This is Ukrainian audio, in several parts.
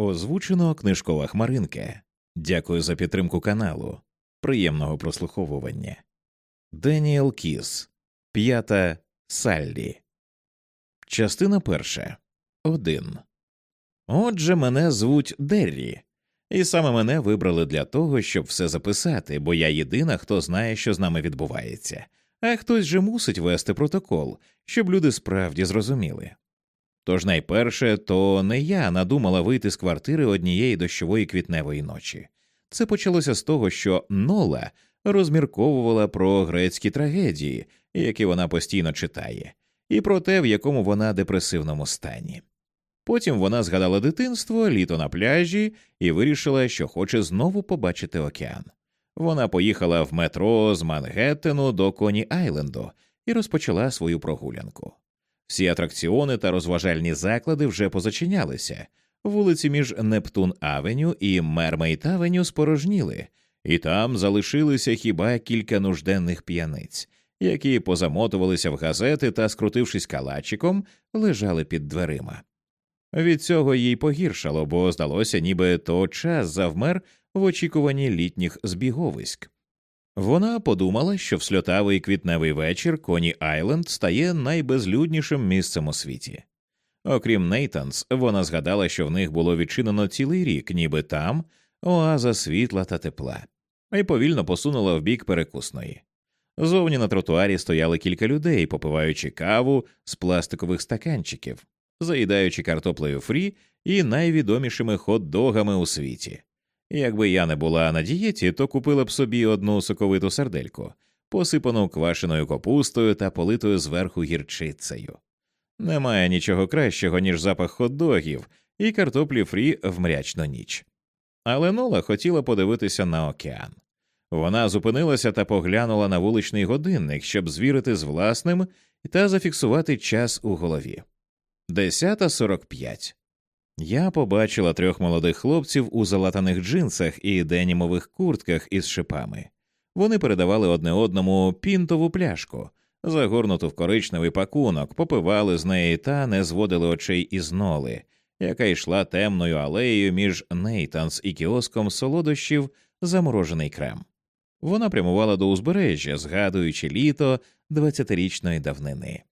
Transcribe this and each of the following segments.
Озвучено книжкова хмаринка. Дякую за підтримку каналу. Приємного прослуховування. Деніел Кіс. П'ята Саллі. Частина перша. Один. Отже, мене звуть Деррі, і саме мене вибрали для того, щоб все записати, бо я єдина, хто знає, що з нами відбувається, а хтось же мусить вести протокол, щоб люди справді зрозуміли. Тож найперше, то не я надумала вийти з квартири однієї дощової квітневої ночі. Це почалося з того, що Нола розмірковувала про грецькі трагедії, які вона постійно читає, і про те, в якому вона депресивному стані. Потім вона згадала дитинство, літо на пляжі і вирішила, що хоче знову побачити океан. Вона поїхала в метро з Мангеттену до Коні Айленду і розпочала свою прогулянку. Всі атракціони та розважальні заклади вже позачинялися, вулиці між Нептун Авеню і Мермейт Авеню спорожніли, і там залишилися хіба кілька нужденних п'яниць, які позамотувалися в газети та, скрутившись калачиком, лежали під дверима. Від цього їй погіршало, бо здалося, ніби то час завмер в очікуванні літніх збіговиськ. Вона подумала, що в сльотавий квітневий вечір Коні Айленд стає найбезлюднішим місцем у світі. Окрім Нейтанс, вона згадала, що в них було відчинено цілий рік, ніби там оаза світла та тепла, і повільно посунула в бік перекусної. Зовні на тротуарі стояли кілька людей, попиваючи каву з пластикових стаканчиків, заїдаючи картоплею фрі і найвідомішими хот-догами у світі. Якби я не була на дієті, то купила б собі одну соковиту сардельку, посипану квашеною капустою та политою зверху гірчицею. Немає нічого кращого, ніж запах хот-догів і картоплі фрі в мрячну ніч. Але Нола хотіла подивитися на океан. Вона зупинилася та поглянула на вуличний годинник, щоб звірити з власним та зафіксувати час у голові. Десята сорок п'ять. Я побачила трьох молодих хлопців у залатаних джинсах і денімових куртках із шипами. Вони передавали одне одному пінтову пляшку, загорнуту в коричневий пакунок, попивали з неї та не зводили очей із ноли, яка йшла темною алеєю між Нейтанс і кіоском солодощів заморожений крем. Вона прямувала до узбережжя, згадуючи літо двадцятирічної давнини.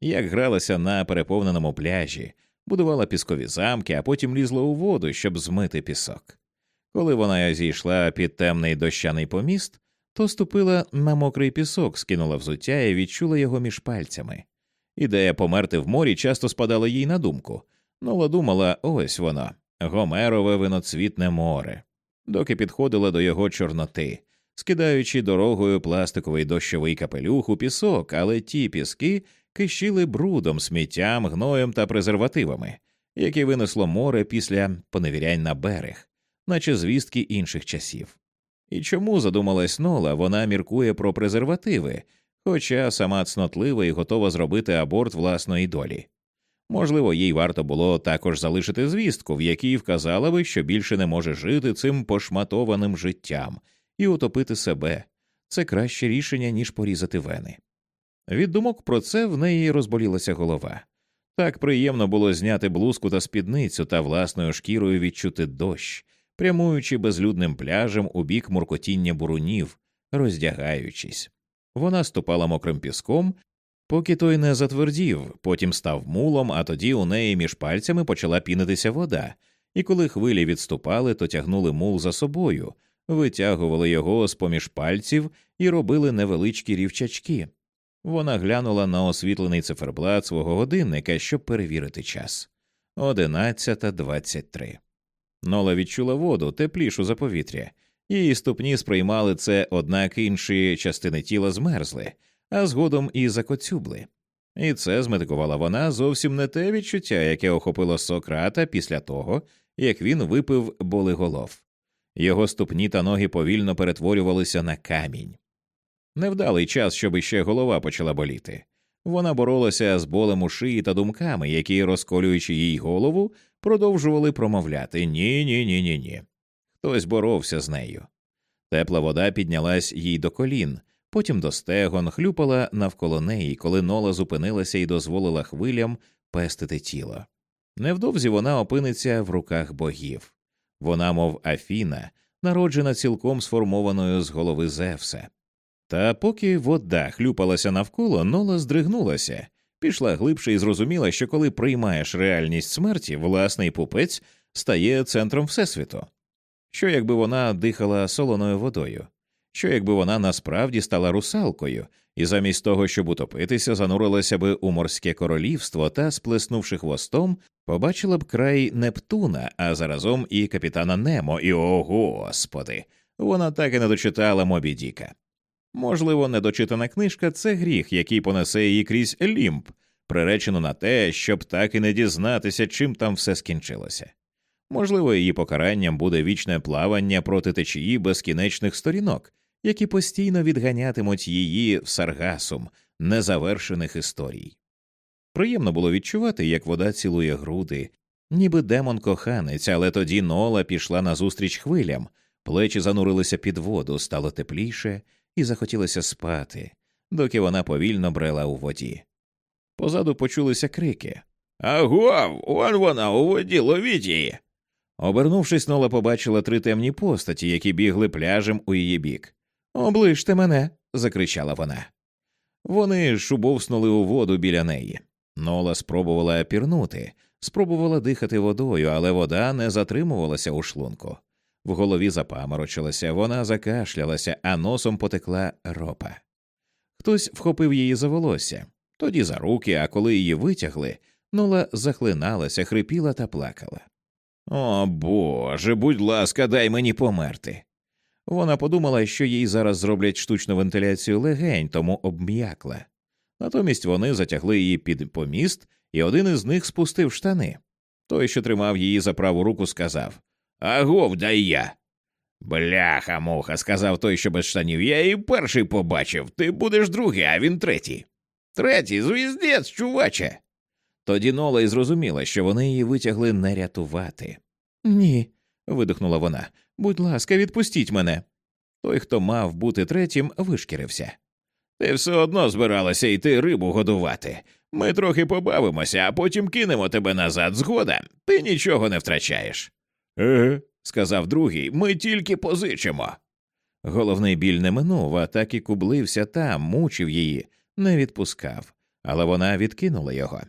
Як гралася на переповненому пляжі, будувала піскові замки, а потім лізла у воду, щоб змити пісок. Коли вона зійшла під темний дощаний поміст, то ступила на мокрий пісок, скинула взуття і відчула його між пальцями. Ідея померти в морі часто спадала їй на думку. Нола думала, ось воно, Гомерове виноцвітне море, доки підходила до його чорноти, скидаючи дорогою пластиковий дощовий капелюх у пісок, але ті піски кищили брудом, сміттям, гноєм та презервативами, які винесло море після поневірянь на берег, наче звістки інших часів. І чому задумалась Нола, вона міркує про презервативи, хоча сама цнотлива і готова зробити аборт власної долі. Можливо, їй варто було також залишити звістку, в якій вказала би, що більше не може жити цим пошматованим життям і утопити себе це краще рішення, ніж порізати вени. Від думок про це в неї розболілася голова. Так приємно було зняти блузку та спідницю та власною шкірою відчути дощ, прямуючи безлюдним пляжем у бік муркотіння бурунів, роздягаючись. Вона ступала мокрим піском, поки той не затвердів, потім став мулом, а тоді у неї між пальцями почала пінитися вода, і коли хвилі відступали, то тягнули мул за собою, витягували його з поміж пальців і робили невеличкі рівчачки. Вона глянула на освітлений циферблат свого годинника, щоб перевірити час. Одинадцята двадцять три. Нола відчула воду, теплішу за повітря. Її ступні сприймали це, однак інші частини тіла змерзли, а згодом і закоцюбли. І це зметикувала вона зовсім не те відчуття, яке охопило Сократа після того, як він випив болиголов. Його ступні та ноги повільно перетворювалися на камінь. Невдалий час, щоб іще голова почала боліти. Вона боролася з болем у шиї та думками, які, розколюючи їй голову, продовжували промовляти ні, ні, ні, ні, ні. Хтось боровся з нею. Тепла вода піднялась їй до колін, потім до стегон, хлюпала навколо неї, коли нола зупинилася і дозволила хвилям пестити тіло. Невдовзі вона опиниться в руках богів. Вона, мов Афіна, народжена цілком сформованою з голови Зевса. Та поки вода хлюпалася навколо, Нола здригнулася, пішла глибше і зрозуміла, що коли приймаєш реальність смерті, власний пупець стає центром Всесвіту. Що якби вона дихала солоною водою? Що якби вона насправді стала русалкою, і замість того, щоб утопитися, занурилася би у морське королівство та, сплеснувши хвостом, побачила б край Нептуна, а заразом і капітана Немо, і о господи, вона так і не дочитала Мобі Діка. Можливо, недочитана книжка це гріх, який понесе її крізь лімб, приречено на те, щоб так і не дізнатися, чим там все скінчилося. Можливо, її покаранням буде вічне плавання проти течії безкінечних сторінок, які постійно відганятимуть її в саргасум незавершених історій. Приємно було відчувати, як вода цілує груди, ніби демон коханець, але тоді Нола пішла назустріч хвилям, плечі занурилися під воду, стало тепліше, і захотілося спати, доки вона повільно брела у воді. Позаду почулися крики Агов, он вона у воді, ловіть її. Обернувшись, Нола побачила три темні постаті, які бігли пляжем у її бік. Оближте мене. закричала вона. Вони шубовснули у воду біля неї. Нола спробувала пірнути, спробувала дихати водою, але вода не затримувалася у шлунку. В голові запаморочилася, вона закашлялася, а носом потекла ропа. Хтось вхопив її за волосся, тоді за руки, а коли її витягли, Нола захлиналася, хрипіла та плакала. О Боже, будь ласка, дай мені померти. Вона подумала, що їй зараз зроблять штучну вентиляцію легень, тому обм'якла. Натомість вони затягли її під поміст, і один із них спустив штани. Той, що тримав її за праву руку, сказав Агов, дай я. Бляха муха, сказав той, що без штанів. Я її перший побачив. Ти будеш другий, а він третій. Третій, звіздець, чуваче. Тоді Нола й зрозуміла, що вони її витягли не рятувати. Ні, видихнула вона. Будь ласка, відпустіть мене. Той, хто мав бути третім, вишкірився. Ти все одно збиралася йти рибу годувати. Ми трохи побавимося, а потім кинемо тебе назад. Згода, ти нічого не втрачаєш. Еге, сказав другий, ми тільки позичимо. Головний біль не минув, а так і кублився там, мучив її, не відпускав, але вона відкинула його.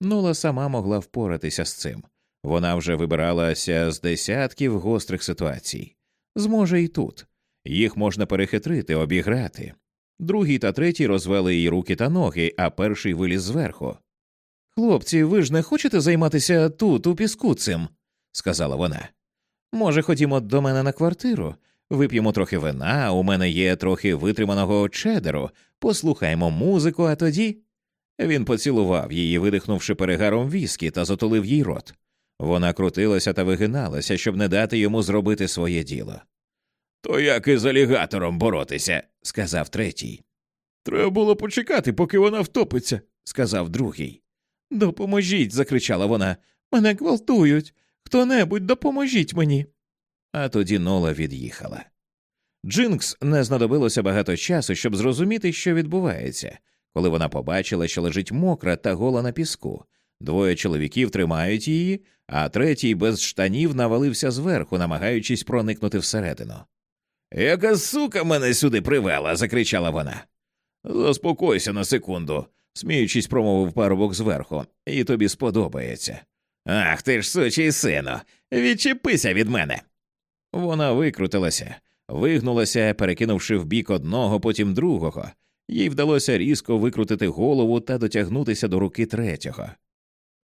Нола сама могла впоратися з цим. Вона вже вибиралася з десятків гострих ситуацій. Зможе і тут. Їх можна перехитрити, обіграти. Другий та третій розвели її руки та ноги, а перший виліз зверху. Хлопці, ви ж не хочете займатися тут, у піску цим, сказала вона. Може, ходімо до мене на квартиру, вип'ємо трохи вина, у мене є трохи витриманого чедеру, послухаємо музику, а тоді. Він поцілував її, видихнувши перегаром віскі, та затулив їй рот. Вона крутилася та вигиналася, щоб не дати йому зробити своє діло. То як із алігатором боротися, сказав третій. Треба було почекати, поки вона втопиться, сказав другий. Допоможіть, закричала вона. Мене гвалтують. Хто небудь допоможіть мені. А тоді Нола від'їхала. Джинкс не знадобилося багато часу, щоб зрозуміти, що відбувається, коли вона побачила, що лежить мокра та гола на піску. Двоє чоловіків тримають її, а третій без штанів навалився зверху, намагаючись проникнути всередину. Яка сука мене сюди привела, закричала вона. Заспокойся на секунду, сміючись, промовив парубок зверху, і тобі сподобається. Ах ти ж сучий сино, відчепися від мене. Вона викрутилася, вигнулася, перекинувши в бік одного, потім другого. Їй вдалося різко викрутити голову та дотягнутися до руки третього.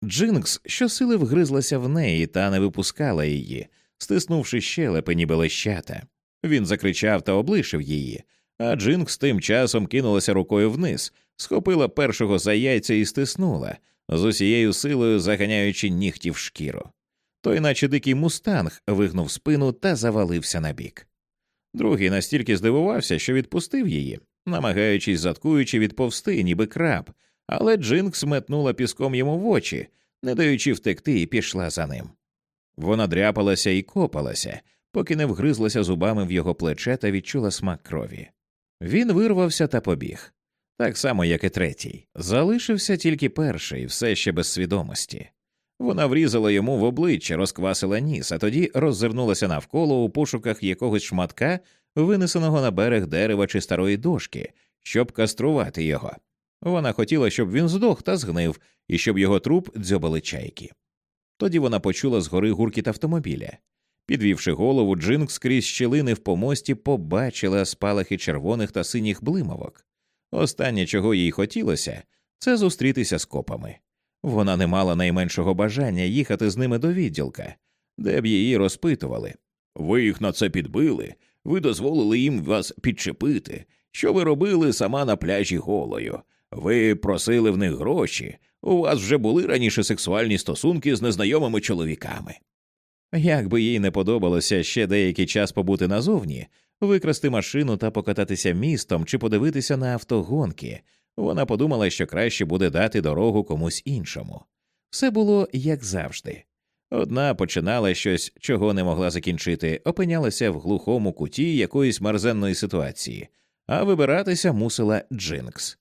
Джинкс щосили вгризлася в неї та не випускала її, стиснувши щелепи, ніби лещата. Він закричав та облишив її, а Джинкс тим часом кинулася рукою вниз, схопила першого за яйця і стиснула, з усією силою заганяючи нігті в шкіру. Той, наче дикий мустанг, вигнув спину та завалився на бік. Другий настільки здивувався, що відпустив її, намагаючись заткуючи відповсти, ніби краб, але Джинкс метнула піском йому в очі, не даючи втекти, і пішла за ним. Вона дряпалася і копалася, поки не вгризлася зубами в його плече та відчула смак крові. Він вирвався та побіг, так само, як і третій. Залишився тільки перший, все ще без свідомості. Вона врізала йому в обличчя, розквасила ніс, а тоді роззирнулася навколо у пошуках якогось шматка, винесеного на берег дерева чи старої дошки, щоб каструвати його. Вона хотіла, щоб він здох та згнив, і щоб його труп дзьобали чайки. Тоді вона почула згори гуркіт автомобіля. Підвівши голову, Джинк скрізь щілини в помості побачила спалахи червоних та синіх блимовок. Останнє, чого їй хотілося, це зустрітися з копами. Вона не мала найменшого бажання їхати з ними до відділка, де б її розпитували. Ви їх на це підбили, ви дозволили їм вас підчепити. Що ви робили сама на пляжі голою? Ви просили в них гроші, у вас вже були раніше сексуальні стосунки з незнайомими чоловіками. Як би їй не подобалося ще деякий час побути назовні, викрасти машину та покататися містом чи подивитися на автогонки, вона подумала, що краще буде дати дорогу комусь іншому. Все було як завжди. Одна починала щось, чого не могла закінчити, опинялася в глухому куті якоїсь марзенної ситуації, а вибиратися мусила Джинкс.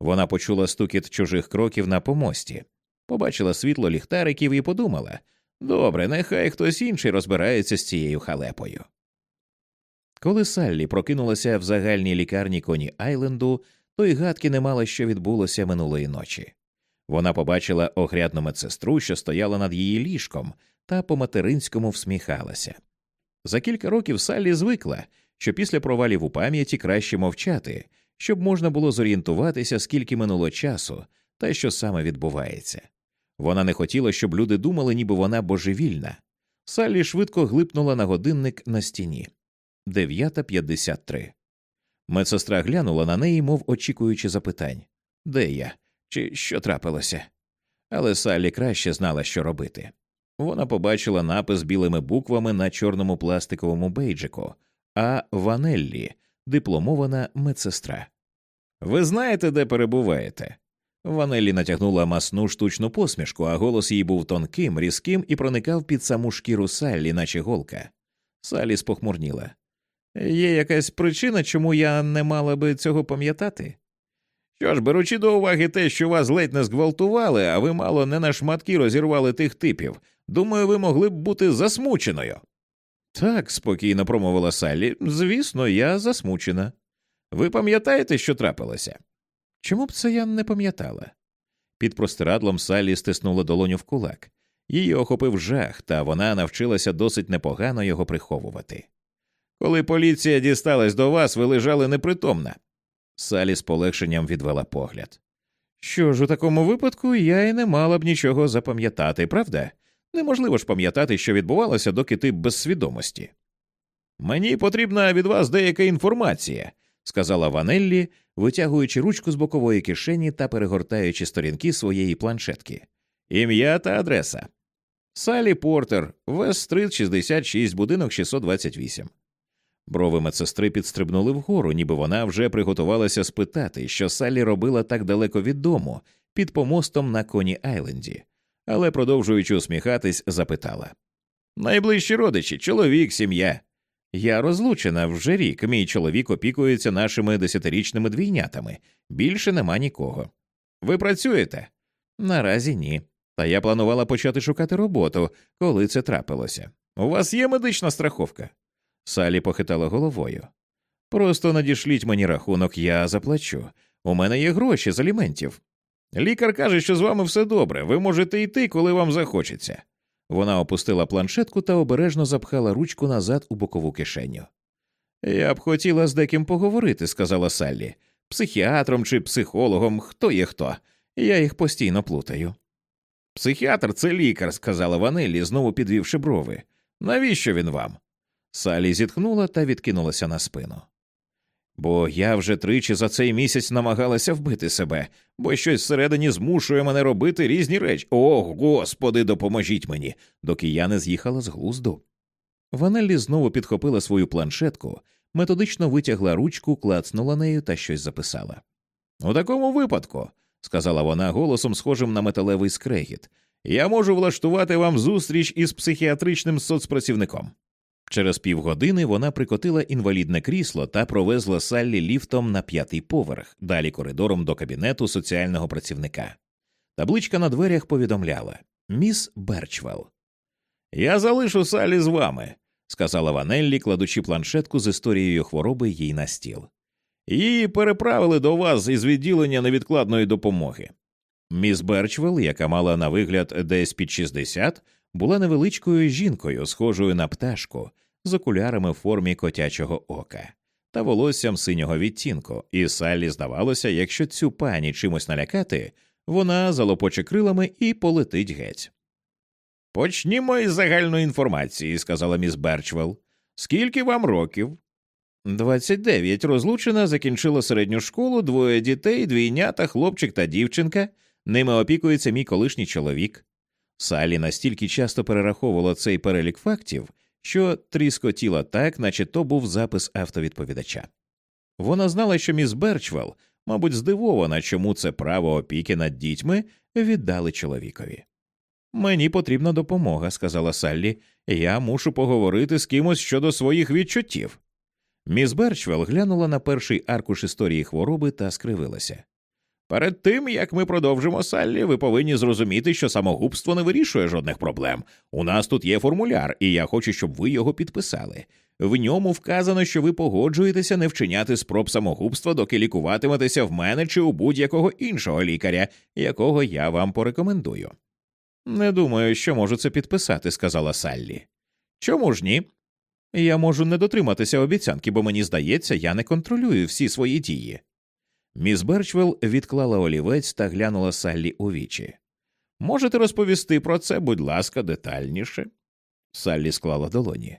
Вона почула стукіт чужих кроків на помості, побачила світло ліхтариків і подумала добре, нехай хтось інший розбирається з цією халепою. Коли Саллі прокинулася в загальній лікарні Коні Айленду, то й гадки не мала, що відбулося минулої ночі. Вона побачила огрядну медсестру, що стояла над її ліжком, та по материнському всміхалася. За кілька років Саллі звикла, що після провалів у пам'яті краще мовчати, щоб можна було зорієнтуватися, скільки минуло часу та що саме відбувається. Вона не хотіла, щоб люди думали, ніби вона божевільна. Саллі швидко глипнула на годинник на стіні. 9.53. Медсестра глянула на неї, мов очікуючи запитань де я? Чи що трапилося? Але Саллі краще знала, що робити. Вона побачила напис білими буквами на чорному пластиковому бейджику, а Ванеллі дипломована медсестра. Ви знаєте, де перебуваєте? Ванеллі натягнула масну штучну посмішку, а голос її був тонким, різким і проникав під саму шкіру Саллі, наче голка. Салі спохмурніла. Є якась причина, чому я не мала би цього пам'ятати? Що ж, беручи до уваги те, що вас ледь не зґвалтували, а ви мало не на шматки розірвали тих типів, думаю, ви могли б бути засмученою. Так, спокійно промовила Саллі. Звісно, я засмучена. Ви пам'ятаєте, що трапилося? Чому б це я не пам'ятала? Під простирадлом Саллі стиснула долоню в кулак. Її охопив жах, та вона навчилася досить непогано його приховувати. Коли поліція дісталась до вас, ви лежали непритомна. Салі з полегшенням відвела погляд. Що ж, у такому випадку я й не мала б нічого запам'ятати, правда? Неможливо ж пам'ятати, що відбувалося, доки ти без свідомості. Мені потрібна від вас деяка інформація, сказала Ванеллі, витягуючи ручку з бокової кишені та перегортаючи сторінки своєї планшетки. Ім'я та адреса. Салі Портер, Вест-стрит, 66, будинок 628. Брови медсестри підстрибнули вгору, ніби вона вже приготувалася спитати, що Саллі робила так далеко від дому, під помостом на Коні Айленді, але, продовжуючи усміхатись, запитала Найближчі родичі, чоловік, сім'я. Я розлучена вже рік. Мій чоловік опікується нашими десятирічними двійнятами. Більше нема нікого. Ви працюєте? Наразі ні. Та я планувала почати шукати роботу, коли це трапилося. У вас є медична страховка? Салі похитала головою. Просто надішліть мені рахунок, я заплачу. У мене є гроші з аліментів. Лікар каже, що з вами все добре, ви можете йти, коли вам захочеться. Вона опустила планшетку та обережно запхала ручку назад у бокову кишеню. Я б хотіла з деким поговорити, сказала Саллі. Психіатром чи психологом, хто є хто. Я їх постійно плутаю. Психіатр це лікар, сказала Ванеллі, знову підвівши брови. Навіщо він вам? Салі зітхнула та відкинулася на спину. Бо я вже тричі за цей місяць намагалася вбити себе, бо щось всередині змушує мене робити різні речі. О, господи, допоможіть мені, доки я не з'їхала з глузду. Ванеллі знову підхопила свою планшетку, методично витягла ручку, клацнула нею та щось записала. У такому випадку, сказала вона голосом, схожим на металевий скрегіт, я можу влаштувати вам зустріч із психіатричним соцпрацівником. Через півгодини вона прикотила інвалідне крісло та провезла Саллі ліфтом на п'ятий поверх, далі коридором до кабінету соціального працівника. Табличка на дверях повідомляла Міс Берчвелл. Я залишу Салі з вами, сказала Ванеллі, кладучи планшетку з історією хвороби їй на стіл. Її переправили до вас із відділення невідкладної допомоги. Міс Берчвелл, яка мала на вигляд десь під 60, була невеличкою жінкою, схожою на пташку, з окулярами в формі котячого ока та волоссям синього відтінку, і Саллі здавалося, якщо цю пані чимось налякати, вона залопоче крилами і полетить геть. Почнімо із загальної інформації, сказала міс Берчвелл. Скільки вам років? Двадцять дев'ять. Розлучена, закінчила середню школу, двоє дітей, двійнята, хлопчик та дівчинка. Ними опікується мій колишній чоловік. Салі настільки часто перераховувала цей перелік фактів, що тріскотіла так, наче то був запис автовідповідача. Вона знала, що міс Берчвелл, мабуть, здивована, чому це право опіки над дітьми віддали чоловікові. Мені потрібна допомога, сказала Саллі, я мушу поговорити з кимось щодо своїх відчуттів. Міс Берчвелл глянула на перший аркуш історії хвороби та скривилася. Перед тим як ми продовжимо Саллі, ви повинні зрозуміти, що самогубство не вирішує жодних проблем. У нас тут є формуляр, і я хочу, щоб ви його підписали. В ньому вказано, що ви погоджуєтеся не вчиняти спроб самогубства, доки лікуватиметеся в мене чи у будь-якого іншого лікаря, якого я вам порекомендую. Не думаю, що можу це підписати, сказала Саллі. Чому ж ні? Я можу не дотриматися обіцянки, бо мені здається, я не контролюю всі свої дії. Міс Берчвелл відклала олівець та глянула Саллі у вічі. Можете розповісти про це, будь ласка, детальніше. Саллі склала долоні.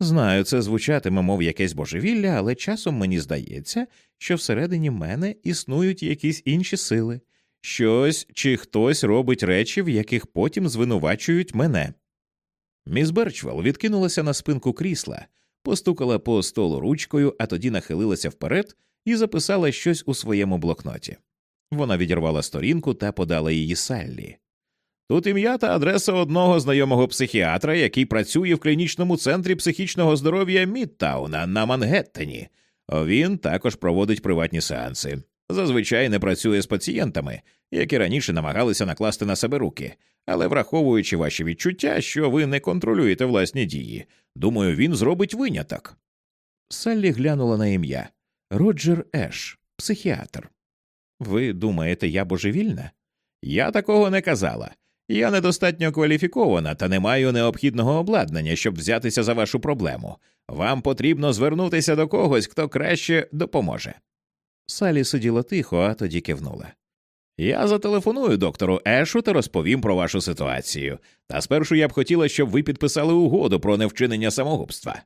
Знаю, це звучатиме, мов якесь божевілля, але часом мені здається, що всередині мене існують якісь інші сили, щось чи хтось робить речі, в яких потім звинувачують мене. Міс Берчвелл відкинулася на спинку крісла, постукала по столу ручкою, а тоді нахилилася вперед і записала щось у своєму блокноті. Вона відірвала сторінку та подала її Саллі. Тут ім'я та адреса одного знайомого психіатра, який працює в клінічному центрі психічного здоров'я Мідтауна на Мангеттені. Він також проводить приватні сеанси. Зазвичай не працює з пацієнтами, які раніше намагалися накласти на себе руки, але враховуючи ваші відчуття, що ви не контролюєте власні дії, думаю, він зробить виняток. Саллі глянула на ім'я Роджер Еш, психіатр. Ви думаєте, я божевільна? Я такого не казала. Я недостатньо кваліфікована та не маю необхідного обладнання, щоб взятися за вашу проблему. Вам потрібно звернутися до когось, хто краще допоможе. Салі сиділа тихо, а тоді кивнула. Я зателефоную доктору Ешу та розповім про вашу ситуацію. Та спершу я б хотіла, щоб ви підписали угоду про невчинення самогубства.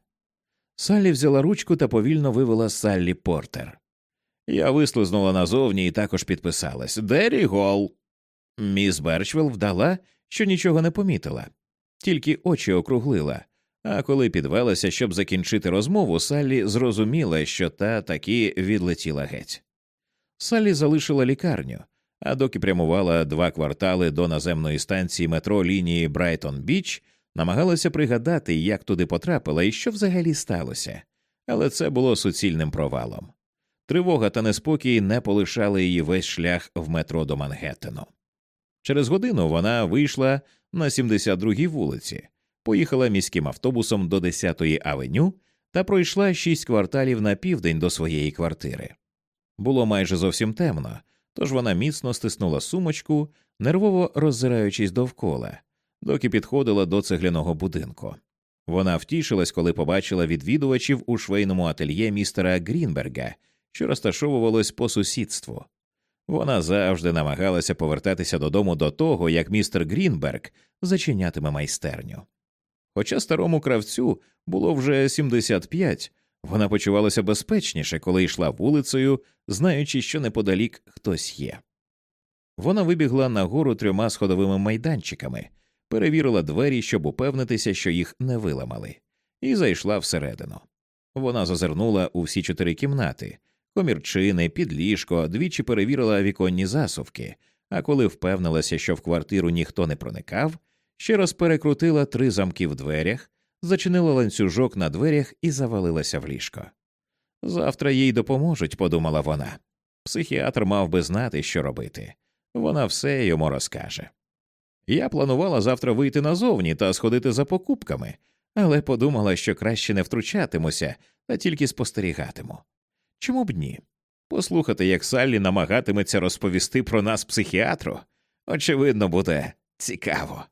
Саллі взяла ручку та повільно вивела Саллі Портер. Я вислизнула назовні і також підписалась Дері Гол. Міс Берчвелл вдала, що нічого не помітила, тільки очі округлила. А коли підвелася, щоб закінчити розмову, Саллі зрозуміла, що та таки відлетіла геть. Саллі залишила лікарню, а доки прямувала два квартали до наземної станції метро лінії Брайтон Біч, намагалася пригадати, як туди потрапила і що взагалі сталося, але це було суцільним провалом. Тривога та неспокій не полишали її весь шлях в метро до Мангеттену. Через годину вона вийшла на 72-й вулиці, поїхала міським автобусом до 10-ї авеню та пройшла шість кварталів на південь до своєї квартири. Було майже зовсім темно, тож вона міцно стиснула сумочку, нервово роззираючись довкола, доки підходила до цегляного будинку. Вона втішилась, коли побачила відвідувачів у швейному ательє містера Грінберга, що розташовувалось по сусідству. Вона завжди намагалася повертатися додому до того, як містер Грінберг зачинятиме майстерню. Хоча старому кравцю було вже 75, вона почувалася безпечніше, коли йшла вулицею, знаючи, що неподалік хтось є. Вона вибігла нагору трьома сходовими майданчиками, перевірила двері, щоб упевнитися, що їх не виламали, і зайшла всередину. Вона зазирнула у всі чотири кімнати, комірчини, підліжко, двічі перевірила віконні засувки, а коли впевнилася, що в квартиру ніхто не проникав, ще раз перекрутила три замки в дверях, зачинила ланцюжок на дверях і завалилася в ліжко. Завтра їй допоможуть, подумала вона. Психіатр мав би знати, що робити. Вона все йому розкаже. Я планувала завтра вийти назовні та сходити за покупками, але подумала, що краще не втручатимуся, та тільки спостерігатиму. Чому б ні? Послухати, як Саллі намагатиметься розповісти про нас психіатру, очевидно, буде цікаво.